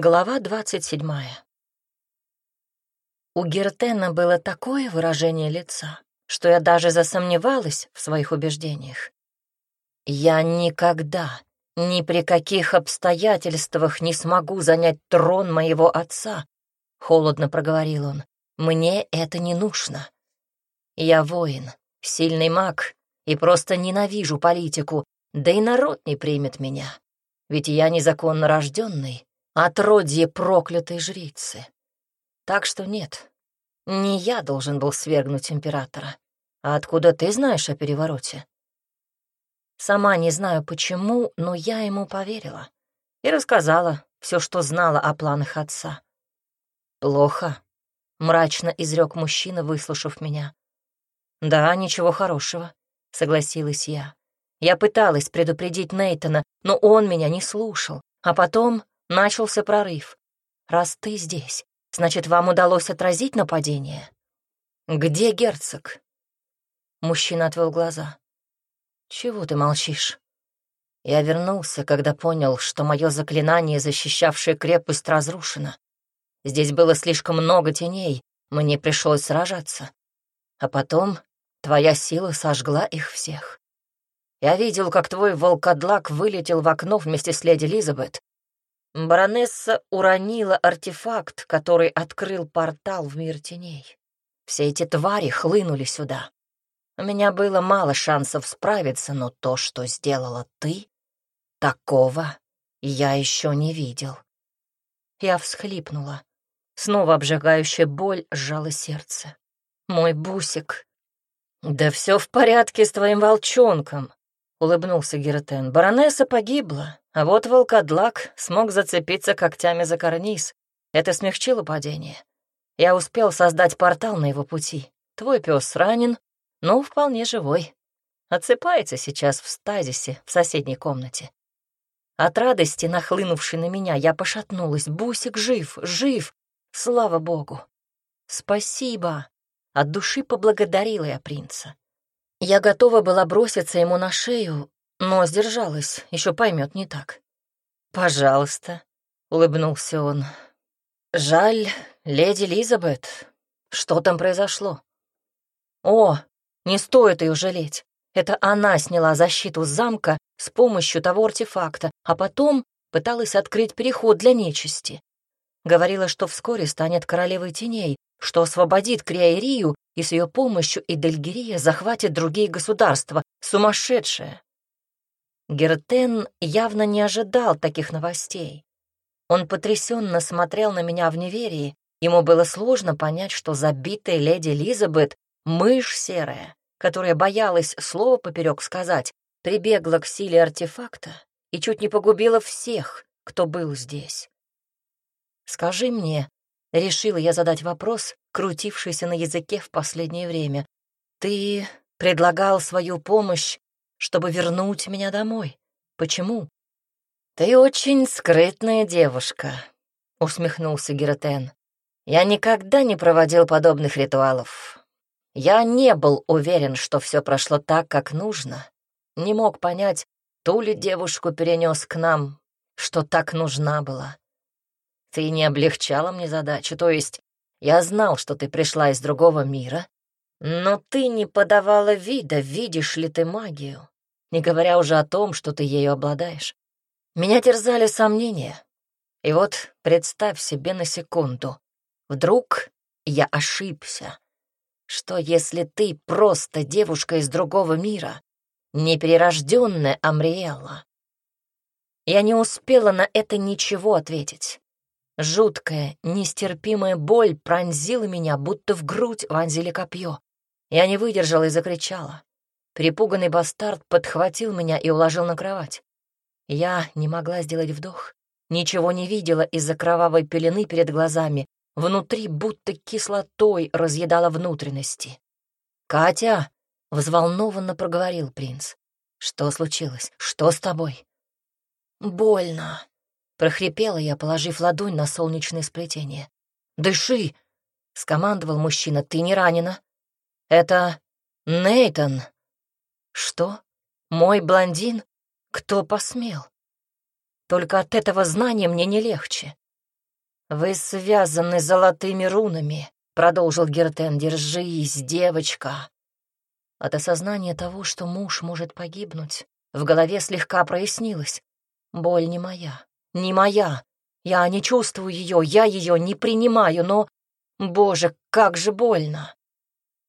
Глава двадцать седьмая. У Гертена было такое выражение лица, что я даже засомневалась в своих убеждениях. Я никогда, ни при каких обстоятельствах не смогу занять трон моего отца, — холодно проговорил он. Мне это не нужно. Я воин, сильный маг и просто ненавижу политику, да и народ не примет меня. Ведь я незаконно рожденный, отродье проклятой жрицы. Так что нет, не я должен был свергнуть императора. А откуда ты знаешь о перевороте? Сама не знаю почему, но я ему поверила и рассказала все, что знала о планах отца. Плохо, мрачно изрек мужчина, выслушав меня. Да, ничего хорошего, согласилась я. Я пыталась предупредить Нейтона, но он меня не слушал, а потом Начался прорыв. Раз ты здесь, значит, вам удалось отразить нападение? Где герцог? Мужчина отвел глаза. Чего ты молчишь? Я вернулся, когда понял, что мое заклинание, защищавшее крепость, разрушено. Здесь было слишком много теней, мне пришлось сражаться. А потом твоя сила сожгла их всех. Я видел, как твой волкодлак вылетел в окно вместе с леди Элизабет, Баронесса уронила артефакт, который открыл портал в мир теней. Все эти твари хлынули сюда. У меня было мало шансов справиться, но то, что сделала ты, такого я еще не видел. Я всхлипнула. Снова обжигающая боль сжала сердце. Мой бусик. Да все в порядке с твоим волчонком, улыбнулся Гертен. Баронесса погибла, а вот волкодлак смог зацепиться когтями за карниз. Это смягчило падение. Я успел создать портал на его пути. Твой пес ранен, но вполне живой. Отсыпается сейчас в стазисе в соседней комнате. От радости, нахлынувшей на меня, я пошатнулась. Бусик жив, жив! Слава богу! Спасибо! От души поблагодарила я принца. Я готова была броситься ему на шею, но сдержалась, еще поймет не так. «Пожалуйста», — улыбнулся он. «Жаль, леди Элизабет. Что там произошло?» «О, не стоит ее жалеть. Это она сняла защиту замка с помощью того артефакта, а потом пыталась открыть переход для нечисти. Говорила, что вскоре станет королевой теней, что освободит Криаирию, и с ее помощью Эдельгерия захватит другие государства. Сумасшедшая! Гертен явно не ожидал таких новостей. Он потрясенно смотрел на меня в неверии. Ему было сложно понять, что забитая леди Элизабет — мышь серая, которая боялась слова поперек сказать, прибегла к силе артефакта и чуть не погубила всех, кто был здесь. «Скажи мне, Решила я задать вопрос, крутившийся на языке в последнее время. «Ты предлагал свою помощь, чтобы вернуть меня домой. Почему?» «Ты очень скрытная девушка», — усмехнулся Геротен. «Я никогда не проводил подобных ритуалов. Я не был уверен, что все прошло так, как нужно. Не мог понять, ту ли девушку перенес к нам, что так нужна была. Ты не облегчала мне задачу, то есть я знал, что ты пришла из другого мира, но ты не подавала вида, видишь ли ты магию, не говоря уже о том, что ты ею обладаешь. Меня терзали сомнения. И вот представь себе на секунду, вдруг я ошибся. Что если ты просто девушка из другого мира, неперерожденная Амриэлла? Я не успела на это ничего ответить. Жуткая, нестерпимая боль пронзила меня, будто в грудь вонзили копье. Я не выдержала и закричала. Припуганный бастард подхватил меня и уложил на кровать. Я не могла сделать вдох, ничего не видела из-за кровавой пелены перед глазами, внутри будто кислотой разъедала внутренности. «Катя!» — взволнованно проговорил принц. «Что случилось? Что с тобой?» «Больно», Прохрипела я, положив ладонь на солнечное сплетение. «Дыши!» — скомандовал мужчина. «Ты не ранена?» «Это Нейтон». «Что? Мой блондин? Кто посмел?» Только от этого знания мне не легче. «Вы связаны золотыми рунами», — продолжил Гертен. «Держись, девочка». От осознания того, что муж может погибнуть, в голове слегка прояснилось. Боль не моя, не моя. Я не чувствую ее, я ее не принимаю, но... Боже, как же больно!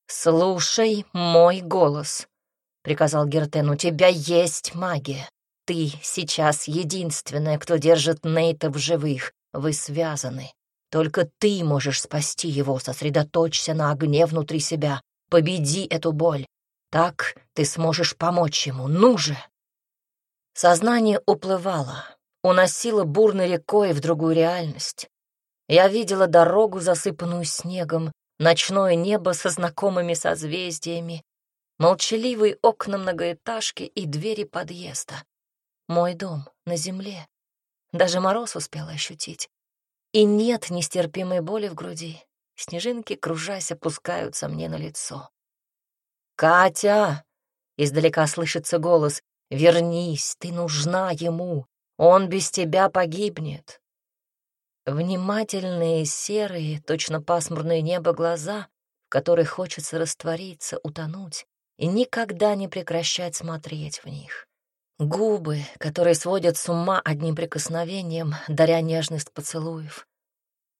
«Слушай мой голос», — приказал Гертен. «У тебя есть магия. Ты сейчас единственная, кто держит Нейта в живых. Вы связаны. Только ты можешь спасти его. Сосредоточься на огне внутри себя. Победи эту боль. Так ты сможешь помочь ему. Ну же!» Сознание уплывало, уносило бурной рекой в другую реальность. Я видела дорогу, засыпанную снегом, ночное небо со знакомыми созвездиями, молчаливые окна многоэтажки и двери подъезда. Мой дом на земле. Даже мороз успел ощутить. И нет нестерпимой боли в груди. Снежинки, кружась, опускаются мне на лицо. «Катя!» — издалека слышится голос. «Вернись, ты нужна ему. Он без тебя погибнет». Внимательные, серые, точно пасмурное небо глаза, в которых хочется раствориться, утонуть и никогда не прекращать смотреть в них. Губы, которые сводят с ума одним прикосновением, даря нежность поцелуев.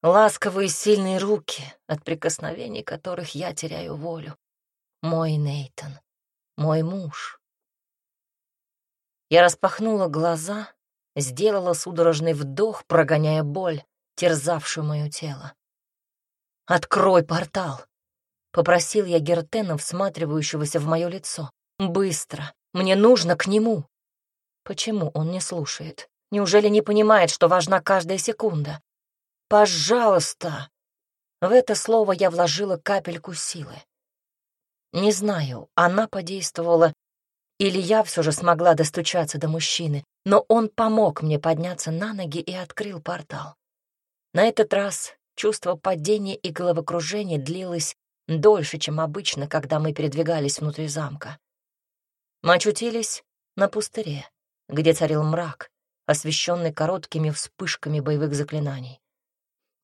Ласковые сильные руки, от прикосновений которых я теряю волю. Мой Нейтон, мой муж. Я распахнула глаза, сделала судорожный вдох, прогоняя боль, терзавшую мое тело. «Открой портал!» — попросил я Гертена, всматривающегося в мое лицо. «Быстро! Мне нужно к нему!» Почему он не слушает? Неужели не понимает, что важна каждая секунда? «Пожалуйста!» В это слово я вложила капельку силы. Не знаю, она подействовала, или я все же смогла достучаться до мужчины, но он помог мне подняться на ноги и открыл портал. На этот раз чувство падения и головокружения длилось дольше, чем обычно, когда мы передвигались внутри замка. Мы очутились на пустыре где царил мрак, освещенный короткими вспышками боевых заклинаний.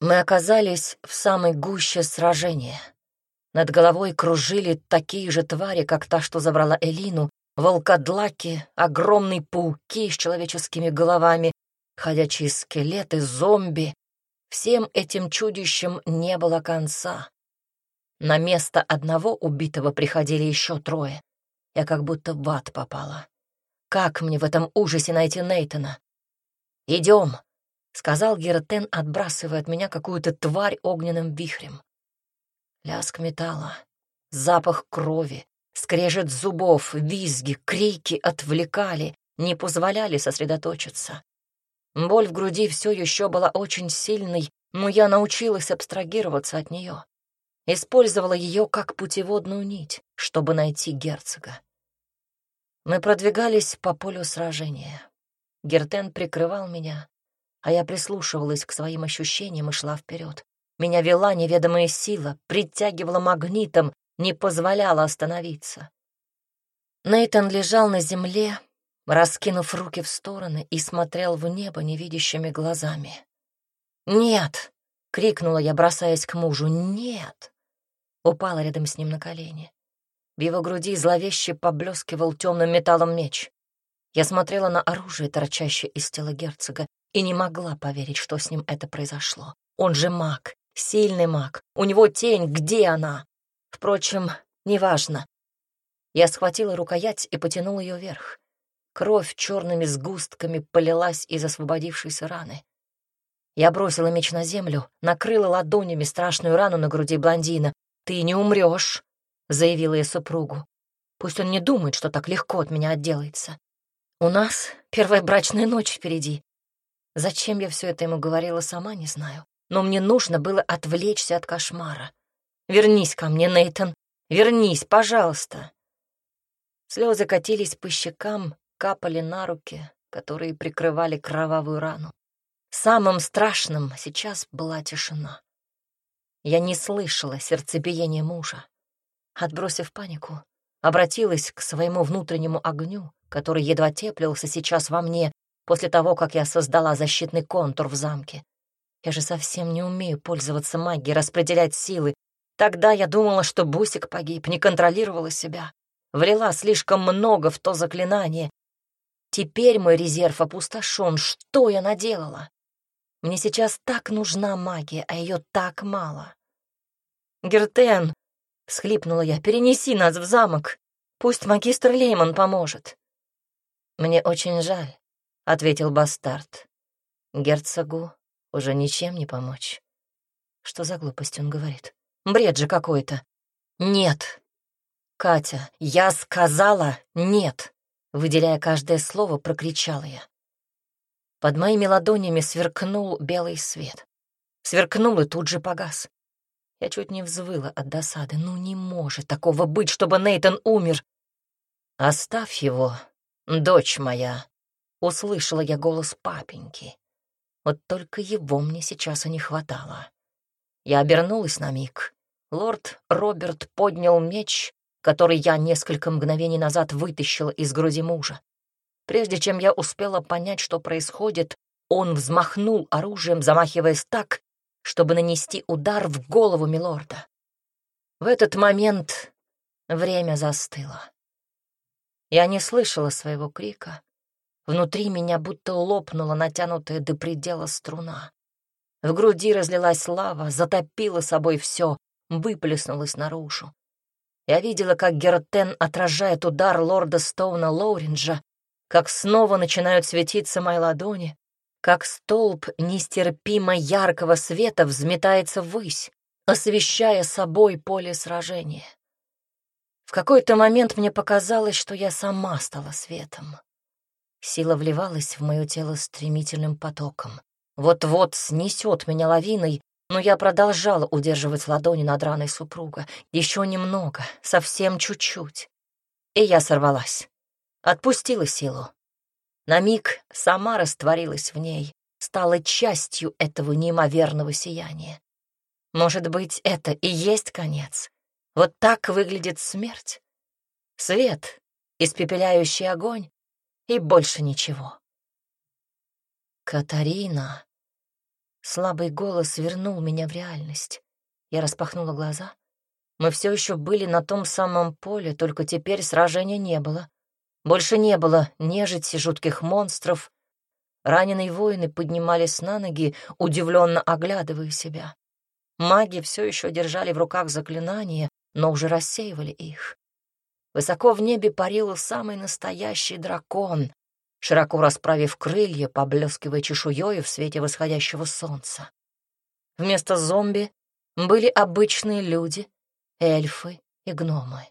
Мы оказались в самой гуще сражения. Над головой кружили такие же твари, как та, что забрала Элину, волкодлаки, огромные пауки с человеческими головами, ходячие скелеты, зомби. Всем этим чудищам не было конца. На место одного убитого приходили еще трое. Я как будто в ад попала. Как мне в этом ужасе найти Нейтона? «Идем», — сказал Геротен, отбрасывая от меня какую-то тварь огненным вихрем. Лязг металла, запах крови, скрежет зубов, визги, крики отвлекали, не позволяли сосредоточиться. Боль в груди все еще была очень сильной, но я научилась абстрагироваться от нее. Использовала ее как путеводную нить, чтобы найти герцога. Мы продвигались по полю сражения. Гертен прикрывал меня, а я прислушивалась к своим ощущениям и шла вперед. Меня вела неведомая сила, притягивала магнитом, не позволяла остановиться. Нейтан лежал на земле, раскинув руки в стороны и смотрел в небо невидящими глазами. «Нет!» — крикнула я, бросаясь к мужу. «Нет!» Упала рядом с ним на колени. В его груди зловеще поблескивал темным металлом меч. Я смотрела на оружие, торчащее из тела герцога, и не могла поверить, что с ним это произошло. Он же маг, сильный маг. У него тень, где она? Впрочем, неважно. Я схватила рукоять и потянула ее вверх. Кровь черными сгустками полилась из освободившейся раны. Я бросила меч на землю, накрыла ладонями страшную рану на груди блондина. «Ты не умрешь!» — заявила я супругу. «Пусть он не думает, что так легко от меня отделается. У нас первая брачная ночь впереди. Зачем я все это ему говорила, сама не знаю. Но мне нужно было отвлечься от кошмара. Вернись ко мне, Нейтон. Вернись, пожалуйста. Слезы катились по щекам, капали на руки, которые прикрывали кровавую рану. Самым страшным сейчас была тишина. Я не слышала сердцебиения мужа отбросив панику, обратилась к своему внутреннему огню, который едва теплился сейчас во мне после того, как я создала защитный контур в замке. Я же совсем не умею пользоваться магией, распределять силы. Тогда я думала, что Бусик погиб, не контролировала себя. Влила слишком много в то заклинание. Теперь мой резерв опустошен. Что я наделала? Мне сейчас так нужна магия, а ее так мало. «Гертен!» — схлипнула я. «Перенеси нас в замок. Пусть магистр Лейман поможет». «Мне очень жаль», — ответил бастард. «Герцогу уже ничем не помочь». Что за глупость он говорит? Бред же какой-то. «Нет!» «Катя, я сказала нет!» Выделяя каждое слово, прокричала я. Под моими ладонями сверкнул белый свет. Сверкнул и тут же погас. Я чуть не взвыла от досады. Ну не может такого быть, чтобы Нейтан умер. «Оставь его, дочь моя», — услышала я голос папеньки. Вот только его мне сейчас и не хватало. Я обернулась на миг. Лорд Роберт поднял меч, который я несколько мгновений назад вытащила из груди мужа. Прежде чем я успела понять, что происходит, он взмахнул оружием, замахиваясь так, чтобы нанести удар в голову милорда. В этот момент время застыло. Я не слышала своего крика. Внутри меня будто лопнула натянутая до предела струна. В груди разлилась лава, затопила собой все, выплеснулась наружу. Я видела, как Гертен отражает удар лорда Стоуна Лоуринджа, как снова начинают светиться мои ладони, как столб нестерпимо яркого света взметается ввысь, освещая собой поле сражения. В какой-то момент мне показалось, что я сама стала светом. Сила вливалась в мое тело стремительным потоком. Вот-вот снесет меня лавиной, но я продолжала удерживать ладони над раной супруга. Еще немного, совсем чуть-чуть. И я сорвалась. Отпустила силу. На миг сама растворилась в ней, стала частью этого неимоверного сияния. Может быть, это и есть конец? Вот так выглядит смерть? Свет, испепеляющий огонь, и больше ничего. Катарина. Слабый голос вернул меня в реальность. Я распахнула глаза. Мы все еще были на том самом поле, только теперь сражения не было. Больше не было нежити, жутких монстров. Раненые воины поднимались на ноги, удивленно оглядывая себя. Маги все еще держали в руках заклинания, но уже рассеивали их. Высоко в небе парил самый настоящий дракон, широко расправив крылья, поблескивая чешуей в свете восходящего солнца. Вместо зомби были обычные люди, эльфы и гномы.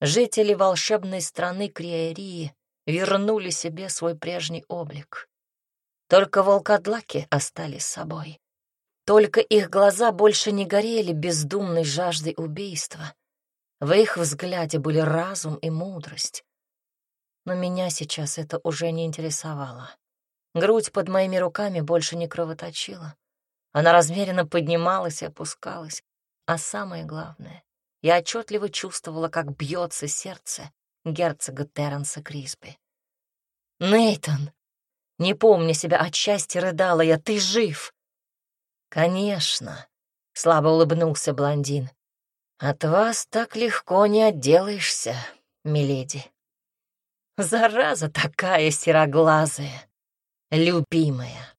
Жители волшебной страны Криерии вернули себе свой прежний облик. Только волкодлаки остались собой. Только их глаза больше не горели бездумной жаждой убийства. В их взгляде были разум и мудрость но меня сейчас это уже не интересовало. Грудь под моими руками больше не кровоточила. Она размеренно поднималась и опускалась. А самое главное, я отчетливо чувствовала, как бьется сердце герцога Терренса Крисби. Нейтон, не помня себя от счастья, рыдала я, ты жив. Конечно, слабо улыбнулся блондин. От вас так легко не отделаешься, миледи. Зараза такая сероглазая, любимая.